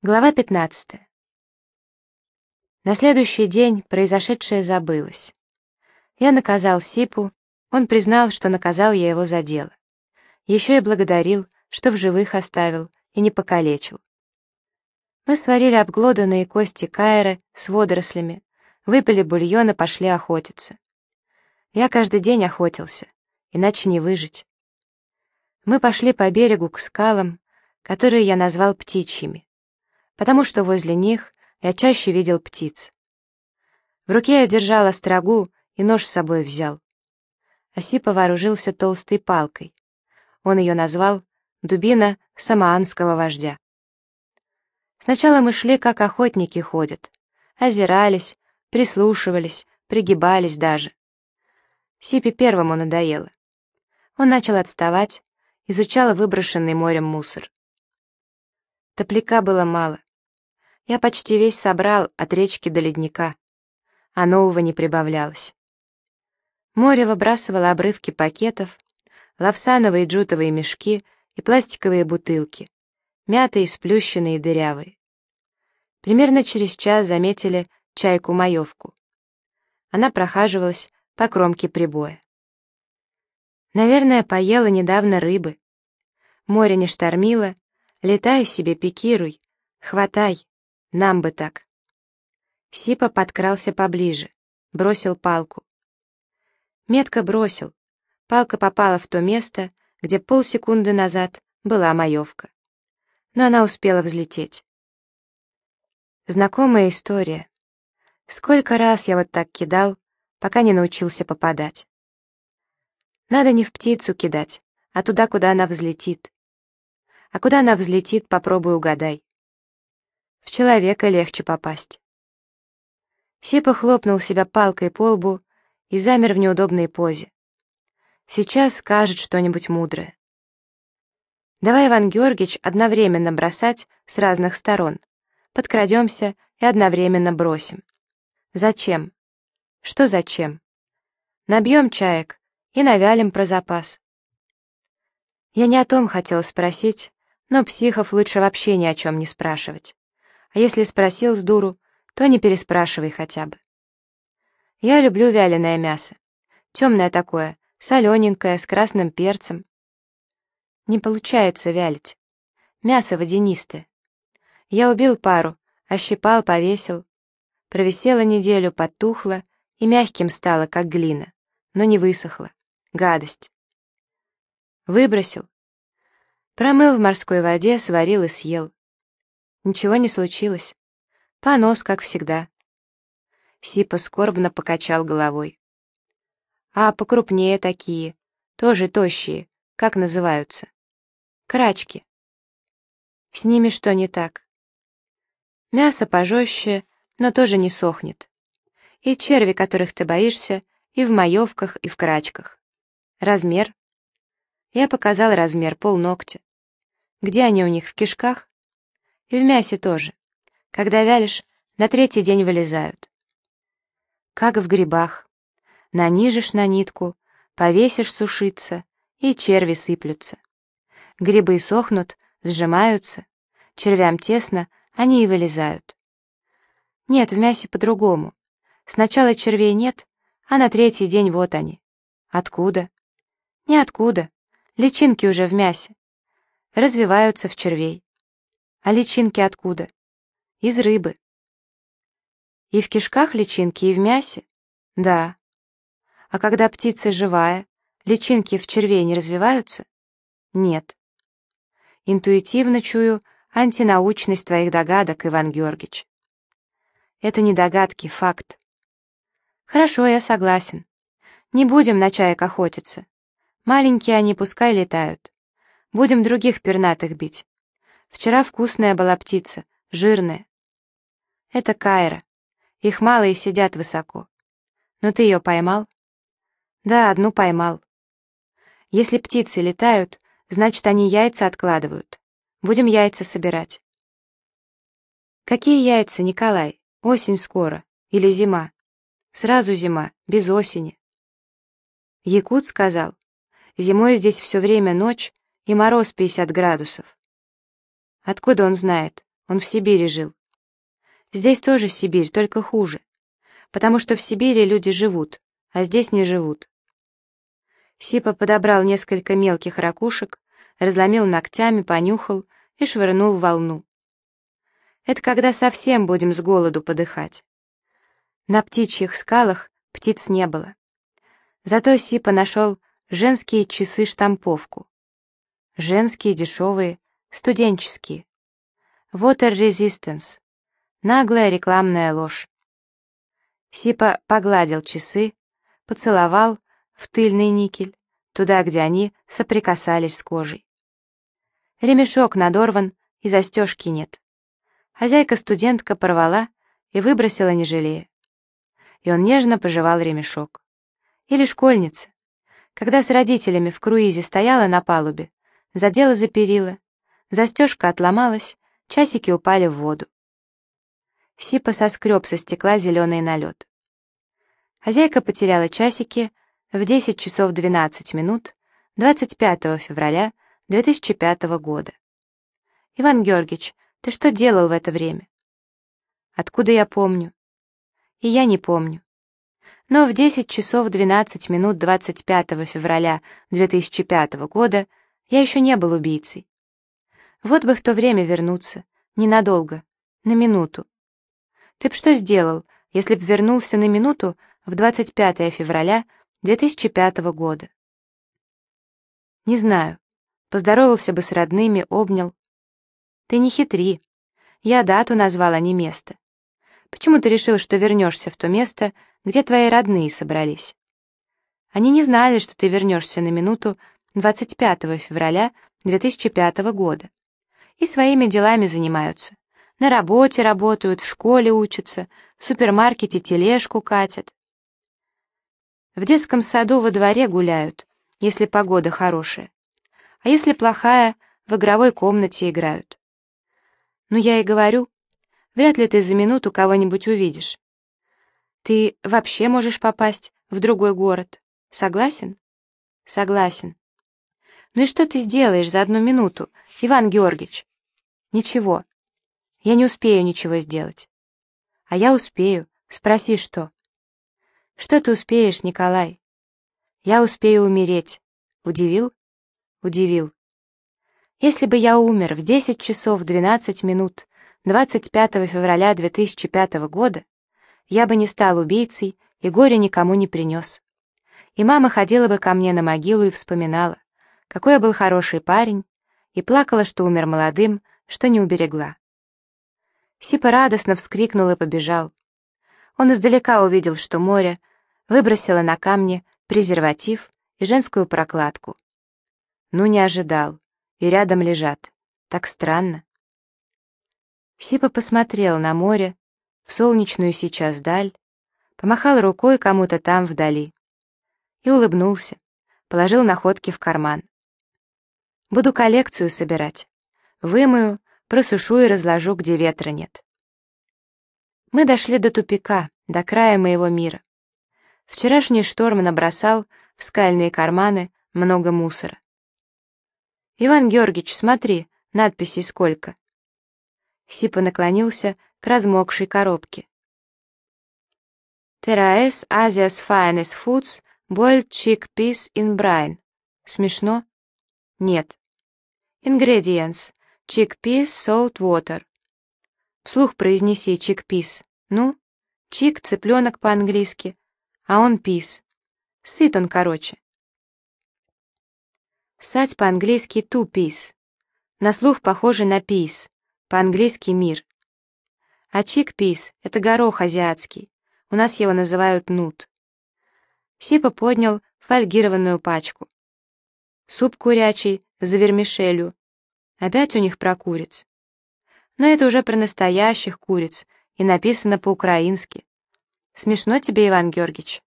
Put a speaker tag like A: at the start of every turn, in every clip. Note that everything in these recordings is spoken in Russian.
A: Глава 15. На следующий день произошедшее забылось. Я наказал Сипу, он признал, что наказал я его за дело. Еще и благодарил, что в живых оставил и не покалечил. Мы сварили обглоданные кости кайры с водорослями, выпили бульон и пошли охотиться. Я каждый день охотился, иначе не выжить. Мы пошли по берегу к скалам, которые я назвал птичьими, потому что возле них я чаще видел птиц. В руке я держал острогу и нож с собой взял. Осипа вооружился толстой палкой. Он ее назвал «дубина самоанского вождя». Сначала мы шли, как охотники ходят, озирались, прислушивались, пригибались даже. Сипе первому надоело. Он начал отставать, изучал выброшенный морем мусор. Топляка было мало. Я почти весь собрал от речки до ледника, а нового не прибавлялось. Море выбрасывало обрывки пакетов, лавсановые джутовые мешки и пластиковые бутылки, мятые, сплющенные и дырявые. Примерно через час заметили чайку-маевку. Она прохаживалась по кромке прибоя. Наверное, поела недавно рыбы. Море не штормило, летай себе, пикируй, хватай, нам бы так. Сипа подкрался поближе, бросил палку. Метко бросил. Палка попала в то место, где полсекунды назад была маевка. Но она успела взлететь. Знакомая история. Сколько раз я вот так кидал, пока не научился попадать. Надо не в птицу кидать, а туда, куда она взлетит. А куда она взлетит, попробуй угадай. В человека легче попасть. Сипа хлопнул себя палкой по лбу и замер в неудобной позе. Сейчас скажет что-нибудь мудрое. Давай, Иван Георгиевич, одновременно бросать с разных сторон. Подкрадемся и одновременно бросим. Зачем? Что зачем? Набьем чаек и навялим про запас. Я не о том хотел спросить, но психов лучше вообще ни о чем не спрашивать а если спросил с дуру, то не переспрашивай хотя бы. Я люблю вяленое мясо. Темное такое, солененькое, с красным перцем. Не получается вялить. Мясо водянистое. Я убил пару, ощипал, повесил. Провисела неделю, потухло и мягким стало, как глина, но не высохло. Гадость. Выбросил. Промыл в морской воде, сварил и съел. Ничего не случилось. Понос, как всегда. Сипа скорбно покачал головой. А покрупнее такие, тоже тощие, как называются? Крачки. С ними что не так? Мясо пожестче, но тоже не сохнет. И черви, которых ты боишься, и в маевках, и в крачках. Размер? Я показал размер полногтя. Где они у них, в кишках? И в мясе тоже. Когда вялишь, на третий день вылезают. Как в грибах. Нанижешь на нитку, повесишь сушиться, и черви сыплются. Грибы сохнут, сжимаются, червям тесно, они и вылезают. Нет, в мясе по-другому. Сначала червей нет, а на третий день вот они. Откуда? Ниоткуда. Личинки уже в мясе. Развиваются в червей. А личинки откуда? Из рыбы. И в кишках личинки, и в мясе? Да. А когда птица живая, личинки в червей не развиваются? Нет. Интуитивно чую антинаучность твоих догадок, Иван Георгиевич. Это не догадки, факт. Хорошо, я согласен. Не будем на чаек охотиться. Маленькие они пускай летают. Будем других пернатых бить. Вчера вкусная была птица, жирная. Это Кайра. Их мало и сидят высоко. Но ты ее поймал? Да, одну поймал. Если птицы летают, значит, они яйца откладывают. Будем яйца собирать. Какие яйца, Николай? Осень скоро. Или зима? Сразу зима, без осени. Якут сказал, зимой здесь все время ночь и мороз 50 градусов. Откуда он знает? Он в Сибири жил. Здесь тоже Сибирь, только хуже. Потому что в Сибири люди живут, а здесь не живут. Сипа подобрал несколько мелких ракушек, разломил ногтями, понюхал и швырнул в волну. Это когда совсем будем с голоду подыхать. На птичьих скалах птиц не было. Зато Сипа нашел женские часы-штамповку. Женские, дешевые, студенческие. Water Resistance. Наглая рекламная ложь. Сипа погладил часы, поцеловал в тыльный никель, туда, где они соприкасались с кожей. Ремешок надорван, и застежки нет. Хозяйка-студентка порвала и выбросила, не жалея. И он нежно пожевал ремешок. Или школьница, когда с родителями в круизе стояла на палубе, задела за перила, застежка отломалась, часики упали в воду. Сипа соскреб со стекла зеленый налет. Хозяйка потеряла часики в 10 часов 12 минут 25 февраля 2005 года. «Иван Георгиевич, ты что делал в это время?» «Откуда я помню?» «И я не помню. Но в 10 часов 12 минут 25 февраля 2005 года я еще не был убийцей. Вот бы в то время вернуться, ненадолго, на минуту. Ты б что сделал, если б вернулся на минуту в 25 февраля 2005 года? Не знаю. Поздоровался бы с родными, обнял. Ты не хитри. Я дату назвал, а не место. Почему ты решил, что вернешься в то место, где твои родные собрались? Они не знали, что ты вернешься на минуту 25 февраля 2005 года и своими делами занимаются. На работе работают, в школе учатся, в супермаркете тележку катят. В детском саду во дворе гуляют, если погода хорошая. А если плохая, в игровой комнате играют. Ну, я и говорю, вряд ли ты за минуту кого-нибудь увидишь. Ты вообще можешь попасть в другой город. Согласен? Согласен. Ну и что ты сделаешь за одну минуту, Иван Георгиевич? Ничего. Я не успею ничего сделать. А я успею. Спроси, что. Что ты успеешь, Николай? Я успею умереть. Удивил? Удивил. Если бы я умер в 10 часов 12 минут 25 февраля 2005 года, я бы не стал убийцей и горя никому не принес. И мама ходила бы ко мне на могилу и вспоминала, какой я был хороший парень, и плакала, что умер молодым, что не уберегла. Сипа радостно вскрикнул и побежал. Он издалека увидел, что море выбросило на камни презерватив и женскую прокладку. Ну, не ожидал. И рядом лежат. Так странно. Сипа посмотрел на море, в солнечную сейчас даль, помахал рукой кому-то там вдали и улыбнулся, положил находки в карман. Буду коллекцию собирать. Вымою, просушу и разложу, где ветра нет. Мы дошли до тупика, до края моего мира. Вчерашний шторм набросал в скальные карманы много мусора. «Иван Георгиевич, смотри, надписей сколько». Сипа наклонился к размокшей коробке. «Терраэс Asia's Finest Foods Boiled Chickpeas in Brine». Смешно? Нет. Ingredients. Chickpeas, salt water. Вслух произнеси chickpeas. Ну, чик — цыпленок по-английски, а он пис. Сыт он короче. Сать по-английски two piece. На слух похоже на пис, по-английски мир. А чик-пис — это горох азиатский. У нас его называют нут. Сипа поднял фольгированную пачку. Суп курячий за вермишелью, Опять у них про куриц. Но это уже про настоящих куриц, и написано по-украински. Смешно тебе, Иван Георгиевич?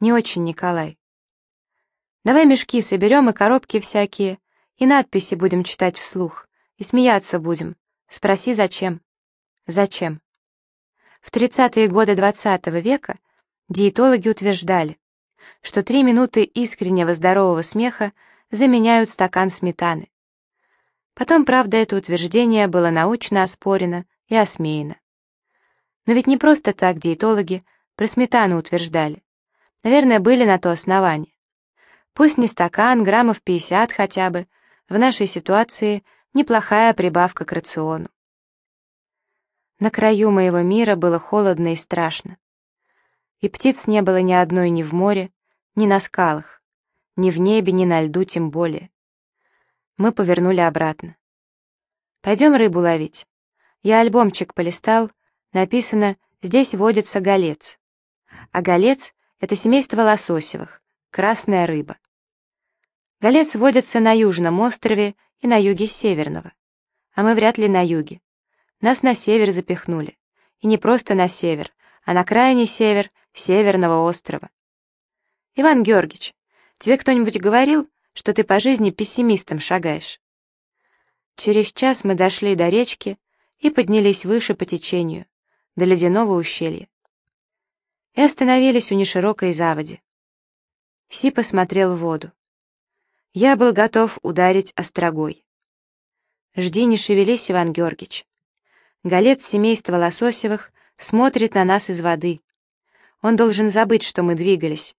A: Не очень, Николай. Давай мешки соберем и коробки всякие, и надписи будем читать вслух, и смеяться будем. Спроси, зачем? Зачем? В 30-е годы XX -го века диетологи утверждали, что три минуты искреннего здорового смеха заменяют стакан сметаны. Потом, правда, это утверждение было научно оспорено и осмеяно. Но ведь не просто так диетологи про сметану утверждали. Наверное, были на то основания. Пусть не стакан, граммов 50 хотя бы, в нашей ситуации неплохая прибавка к рациону. На краю моего мира было холодно и страшно. И птиц не было ни одной ни в море, ни на скалах, ни в небе, ни на льду тем более. Мы повернули обратно. «Пойдем рыбу ловить». Я альбомчик полистал, написано «Здесь водится голец». А голец — это семейство лососевых, красная рыба. Голец водится на Южном острове и на юге Северного. А мы вряд ли на юге. Нас на север запихнули. И не просто на север, а на крайний север Северного острова. Иван Георгиевич, тебе кто-нибудь говорил, что ты по жизни пессимистом шагаешь? Через час мы дошли до речки и поднялись выше по течению, до ледяного ущелья. И остановились у неширокой заводи. Си посмотрел в воду. Я был готов ударить острогой. «Жди, не шевелись, Иван Георгиевич». Голец семейства Лососевых смотрит на нас из воды. Он должен забыть, что мы двигались.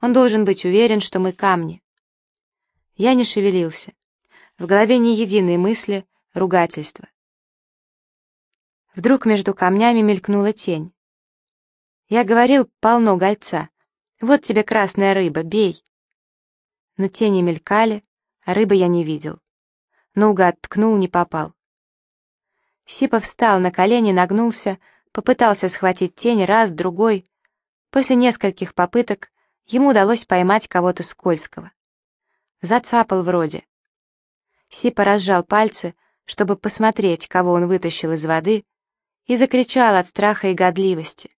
A: Он должен быть уверен, что мы камни. Я не шевелился. В голове ни единой мысли, ругательства. Вдруг между камнями мелькнула тень. Я говорил, полно гольца. Вот тебе красная рыба, бей но тени мелькали, а рыбы я не видел. Наугад ткнул, не попал. Сипа встал на колени, нагнулся, попытался схватить тень раз, другой. После нескольких попыток ему удалось поймать кого-то скользкого. Зацапал вроде. Сипа разжал пальцы, чтобы посмотреть, кого он вытащил из воды, и закричал от страха и годливости.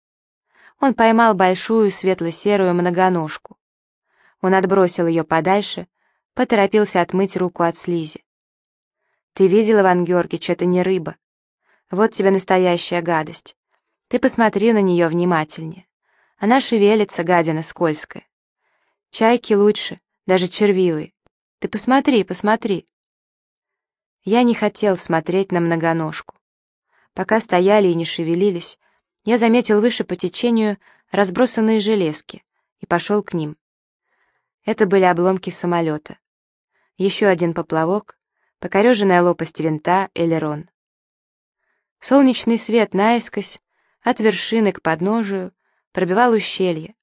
A: Он поймал большую светло-серую многоножку. Он отбросил ее подальше, поторопился отмыть руку от слизи. «Ты видел, Иван Георгиевич, это не рыба. Вот тебе настоящая гадость. Ты посмотри на нее внимательнее. Она шевелится, гадина скользкая. Чайки лучше, даже червивые. Ты посмотри, посмотри». Я не хотел смотреть на многоножку. Пока стояли и не шевелились, я заметил выше по течению разбросанные железки и пошел к ним. Это были обломки самолета. Еще один поплавок, покореженная лопасть винта, элерон. Солнечный свет наискось, от вершины к подножию, пробивал ущелье,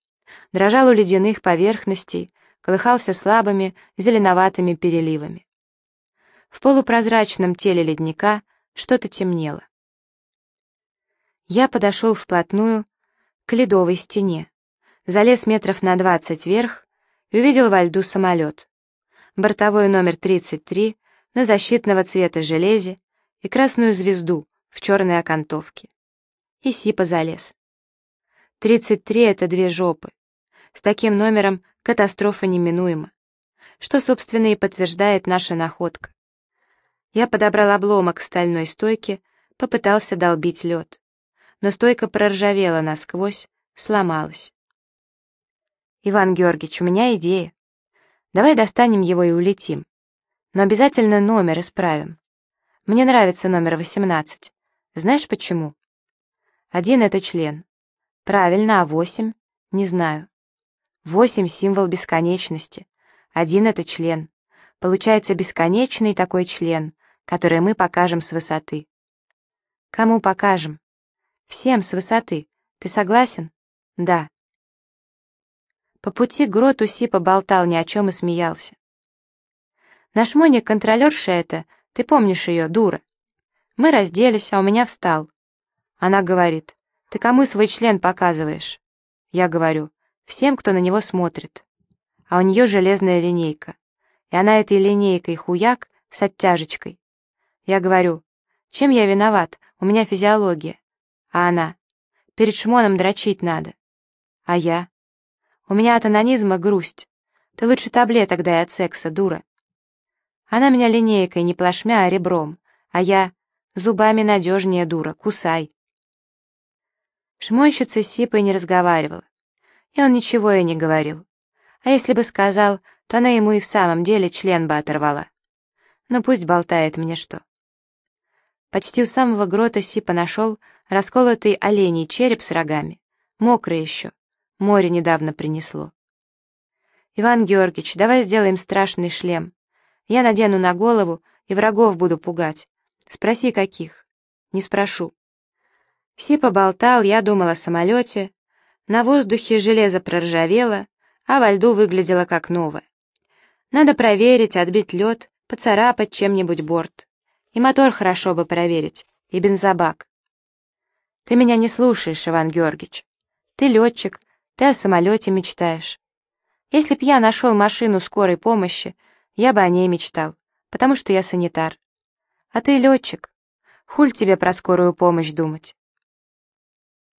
A: дрожал у ледяных поверхностей, колыхался слабыми зеленоватыми переливами. В полупрозрачном теле ледника что-то темнело. Я подошел вплотную к ледовой стене, залез метров на двадцать вверх и увидел во льду самолет. Бортовой номер 33 на защитного цвета железе и красную звезду в черной окантовке. И Сипа залез. 33 — это две жопы. С таким номером катастрофа неминуема. Что, собственно, и подтверждает наша находка. Я подобрал обломок стальной стойки, попытался долбить лед. Но стойка проржавела насквозь, сломалась. «Иван Георгиевич, у меня идея. Давай достанем его и улетим. Но обязательно номер исправим. Мне нравится номер 18. Знаешь почему? Один — это член. Правильно, а восемь? Не знаю. Восемь — символ бесконечности. Один — это член. Получается бесконечный такой член, который мы покажем с высоты. Кому покажем? Всем с высоты. Ты согласен? Да. По пути к гроту Сипа болтал ни о чем и смеялся. «Наш Моник контролерша это, ты помнишь ее, дура. Мы разделись, а у меня встал. Она говорит, ты кому свой член показываешь? Я говорю, всем, кто на него смотрит. А у нее железная линейка. И она этой линейкой хуяк с оттяжечкой. Я говорю, чем я виноват, у меня физиология. А она, перед шмоном дрочить надо. А я, у меня от анонизма грусть. Ты лучше таблеток дай от секса, дура. Она меня линейкой, не плашмя, а ребром. А я зубами надежнее, дура, кусай. Шмонщица с Сипой не разговаривала. И он ничего ей не говорил. А если бы сказал, то она ему и в самом деле член бы оторвала. Но пусть болтает мне что. Почти у самого грота Сипа нашел расколотый оленей череп с рогами. Мокрый еще. Море недавно принесло. «Иван Георгиевич, давай сделаем страшный шлем. Я надену на голову и врагов буду пугать. Спроси, каких?» «Не спрошу». Сипа болтал, я думал о самолете. На воздухе железо проржавело, а во льду выглядело как новое. Надо проверить, отбить лед, поцарапать чем-нибудь борт. И мотор хорошо бы проверить, и бензобак. Ты меня не слушаешь, Иван Георгиевич. Ты летчик, ты о самолете мечтаешь. Если б я нашел машину скорой помощи, я бы о ней мечтал, потому что я санитар. А ты летчик. Хуль тебе про скорую помощь думать.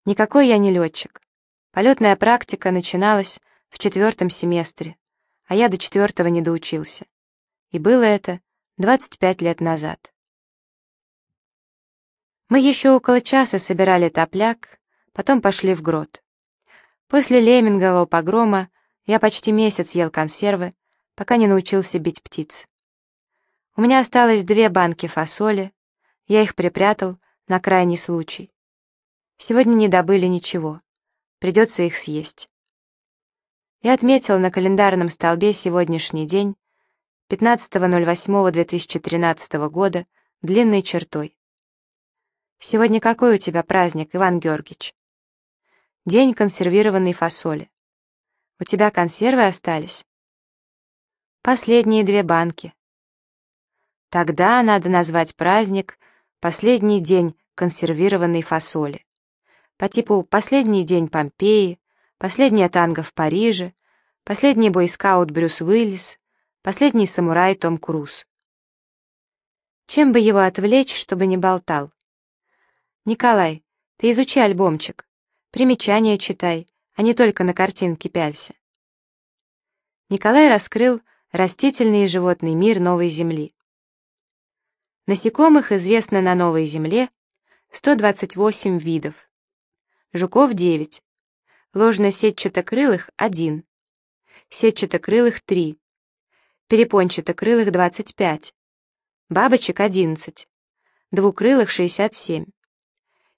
A: Никакой я не летчик. Полетная практика начиналась в четвертом семестре, а я до четвертого не доучился. И было это 25 лет назад. Мы еще около часа собирали топляк, потом пошли в грот. После лемингового погрома я почти месяц ел консервы, пока не научился бить птиц. У меня осталось две банки фасоли, я их припрятал на крайний случай. Сегодня не добыли ничего, придется их съесть. Я отметил на календарном столбе сегодняшний день, 15.08.2013 года, длинной чертой. Сегодня какой у тебя праздник, Иван Георгиевич? День консервированной фасоли. У тебя консервы остались? Последние две банки. Тогда надо назвать праздник «Последний день консервированной фасоли». По типу «Последний день Помпеи», «Последняя танго в Париже», «Последний бойскаут Брюс Уиллис», «Последний самурай Том Круз». Чем бы его отвлечь, чтобы не болтал? «Николай, ты изучи альбомчик. Примечания читай, а не только на картинке пялься». Николай раскрыл растительный и животный мир Новой Земли. Насекомых известно на Новой Земле 128 видов. Жуков 9. Ложно-сетчатокрылых 1. Сетчатокрылых 3. Перепончатокрылых 25. Бабочек 11. Двукрылых 67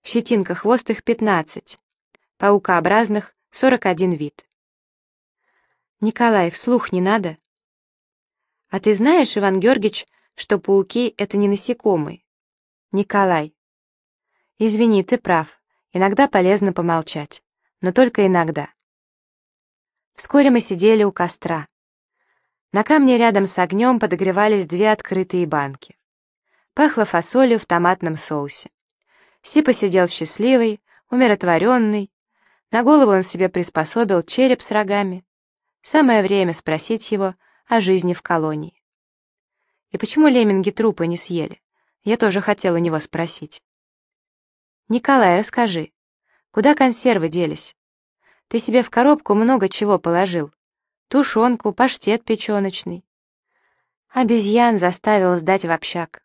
A: щетинкохвостых 15, паукообразных 41 вид. Николай, вслух не надо. А ты знаешь, Иван Георгиевич, что пауки — это не насекомые? Николай. Извини, ты прав. Иногда полезно помолчать. Но только иногда. Вскоре мы сидели у костра. На камне рядом с огнем подогревались две открытые банки. Пахло фасолью в томатном соусе. Сипа сидел счастливый, умиротворенный. На голову он себе приспособил череп с рогами. Самое время спросить его о жизни в колонии. И почему лемминги трупы не съели? Я тоже хотел у него спросить. «Николай, расскажи, куда консервы делись? Ты себе в коробку много чего положил. Тушенку, паштет печеночный». Обезьян заставил сдать в общак.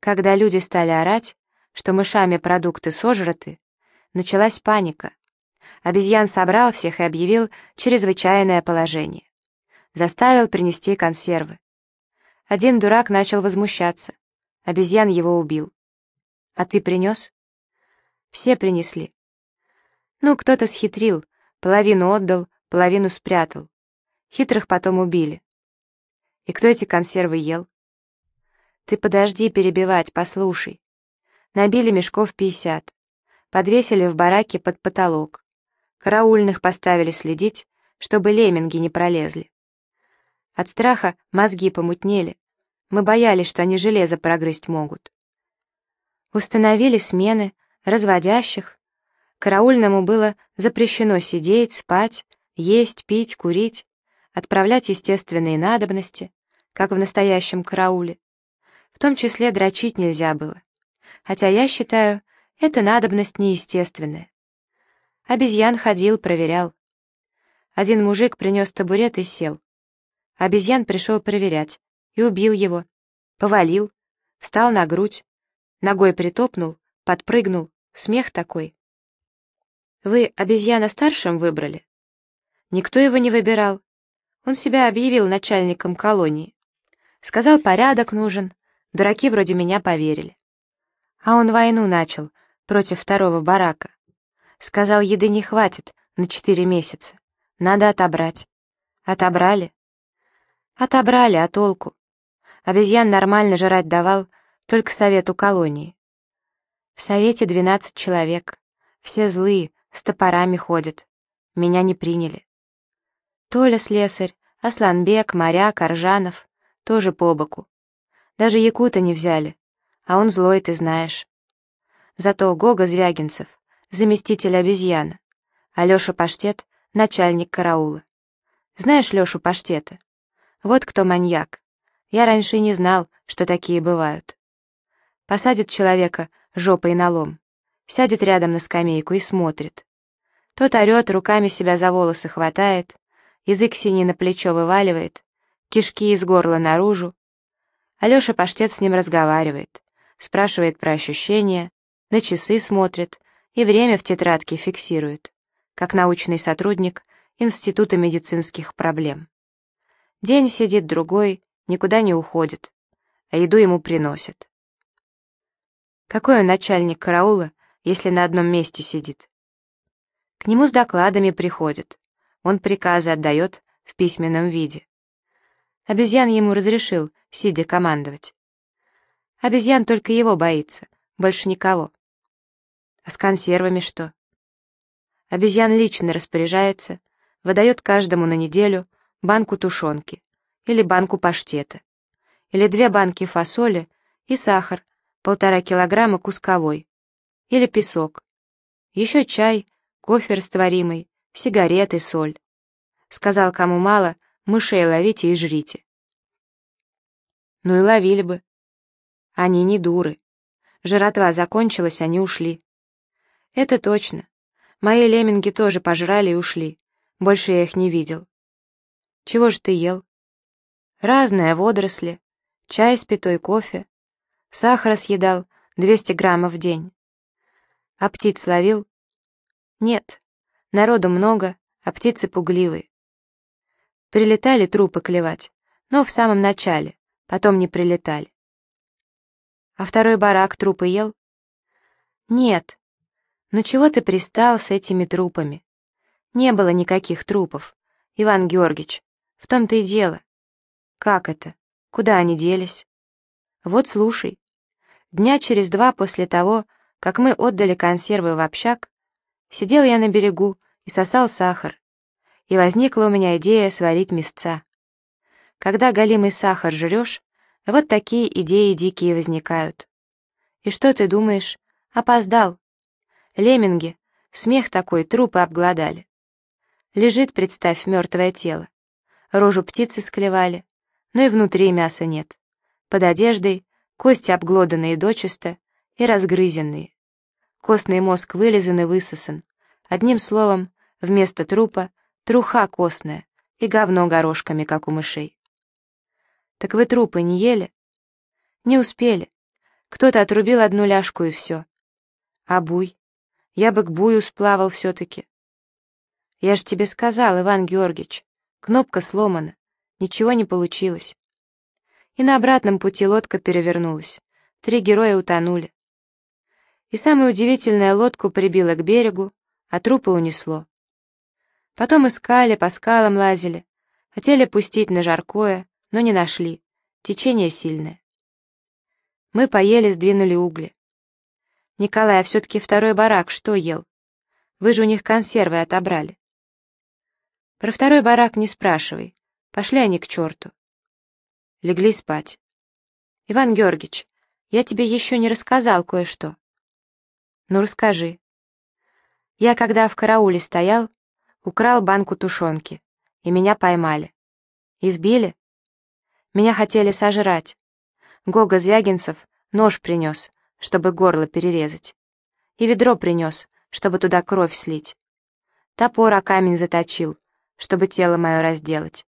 A: Когда люди стали орать, что мышами продукты сожраты, началась паника. Обезьян собрал всех и объявил чрезвычайное положение. Заставил принести консервы. Один дурак начал возмущаться. Обезьян его убил. А ты принес? Все принесли. Ну, кто-то схитрил, половину отдал, половину спрятал. Хитрых потом убили. И кто эти консервы ел? Ты подожди перебивать, послушай. Набили мешков пятьдесят. Подвесили в бараке под потолок. Караульных поставили следить, чтобы лемминги не пролезли. От страха мозги помутнели. Мы боялись, что они железо прогрызть могут. Установили смены, разводящих. Караульному было запрещено сидеть, спать, есть, пить, курить, отправлять естественные надобности, как в настоящем карауле. В том числе дрочить нельзя было хотя я считаю, это надобность неестественная. Обезьян ходил, проверял. Один мужик принес табурет и сел. Обезьян пришел проверять и убил его. Повалил, встал на грудь, ногой притопнул, подпрыгнул, смех такой. Вы обезьяна старшим выбрали? Никто его не выбирал. Он себя объявил начальником колонии. Сказал, порядок нужен. Дураки вроде меня поверили. А он войну начал против второго барака. Сказал, еды не хватит на четыре месяца. Надо отобрать. Отобрали? Отобрали, а толку? Обезьян нормально жрать давал, только совету колонии. В совете двенадцать человек. Все злые, с топорами ходят. Меня не приняли. Толя слесарь, Асланбек, Моряк, Аржанов тоже по боку. Даже Якута не взяли, а он злой, ты знаешь. Зато Гога Звягинцев, заместитель обезьяна, а Паштет — начальник караула. Знаешь Лешу Паштета? Вот кто маньяк. Я раньше не знал, что такие бывают. Посадит человека жопой на лом, сядет рядом на скамейку и смотрит. Тот орет, руками себя за волосы хватает, язык синий на плечо вываливает, кишки из горла наружу. Алеша Паштет с ним разговаривает, спрашивает про ощущения, на часы смотрит и время в тетрадке фиксирует, как научный сотрудник Института медицинских проблем. День сидит другой, никуда не уходит, а еду ему приносят. Какой он начальник караула, если на одном месте сидит? К нему с докладами приходят. Он приказы отдает в письменном виде. Обезьян ему разрешил, сидя командовать. Обезьян только его боится, больше никого. А с консервами что? Обезьян лично распоряжается, выдает каждому на неделю банку тушенки или банку паштета, или две банки фасоли и сахар, полтора килограмма кусковой, или песок, еще чай, кофе растворимый, сигареты, соль. Сказал, кому мало, мышей ловите и жрите. Ну и ловили бы. Они не дуры. Жратва закончилась, они ушли. Это точно. Мои лемминги тоже пожрали и ушли. Больше я их не видел. Чего же ты ел? Разные водоросли, чай с пятой кофе. Сахара съедал 200 граммов в день. А птиц ловил? Нет, народу много, а птицы пугливые. Прилетали трупы клевать, но в самом начале, потом не прилетали. А второй барак трупы ел? Нет. Ну чего ты пристал с этими трупами? Не было никаких трупов, Иван Георгиевич, в том-то и дело. Как это? Куда они делись? Вот слушай. Дня через два после того, как мы отдали консервы в общак, сидел я на берегу и сосал сахар, и возникла у меня идея сварить мясца. Когда голимый сахар жрешь, вот такие идеи дикие возникают. И что ты думаешь? Опоздал. Лемминги, смех такой, трупы обглодали. Лежит, представь, мертвое тело. Рожу птицы склевали, но и внутри мяса нет. Под одеждой кости обглоданные дочисто, и разгрызенные. Костный мозг вылизан и высосан. Одним словом, вместо трупа труха костная и говно горошками, как у мышей. Так вы трупы не ели? Не успели. Кто-то отрубил одну ляжку и все. А буй? Я бы к бую сплавал все-таки. Я же тебе сказал, Иван Георгиевич, кнопка сломана, ничего не получилось. И на обратном пути лодка перевернулась. Три героя утонули. И самое удивительное, лодку прибило к берегу, а трупы унесло. Потом искали, по скалам лазили, хотели пустить на жаркое, но не нашли, течение сильное. Мы поели, сдвинули угли. Николай, а все-таки второй барак что ел? Вы же у них консервы отобрали. Про второй барак не спрашивай, пошли они к черту. Легли спать. Иван Георгиевич, я тебе еще не рассказал кое-что. Ну, расскажи. Я, когда в карауле стоял, украл банку тушенки, и меня поймали. Избили? Меня хотели сожрать. Гога Звягинцев нож принес, чтобы горло перерезать. И ведро принес, чтобы туда кровь слить. Топор о камень заточил, чтобы тело мое разделать.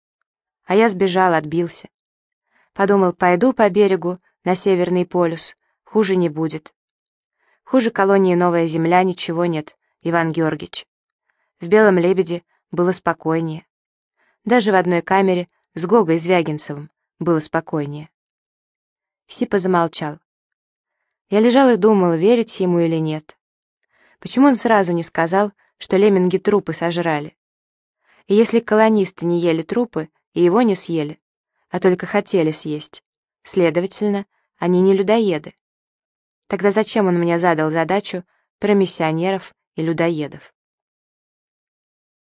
A: А я сбежал, отбился. Подумал, пойду по берегу на Северный полюс, хуже не будет. Хуже колонии «Новая земля» ничего нет, Иван Георгиевич. В «Белом лебеде» было спокойнее. Даже в одной камере с Гогой Звягинцевым было спокойнее. Сипа замолчал. Я лежал и думал, верить ему или нет. Почему он сразу не сказал, что лемминги трупы сожрали? И если колонисты не ели трупы, и его не съели, а только хотели съесть, следовательно, они не людоеды. Тогда зачем он мне задал задачу про миссионеров и людоедов?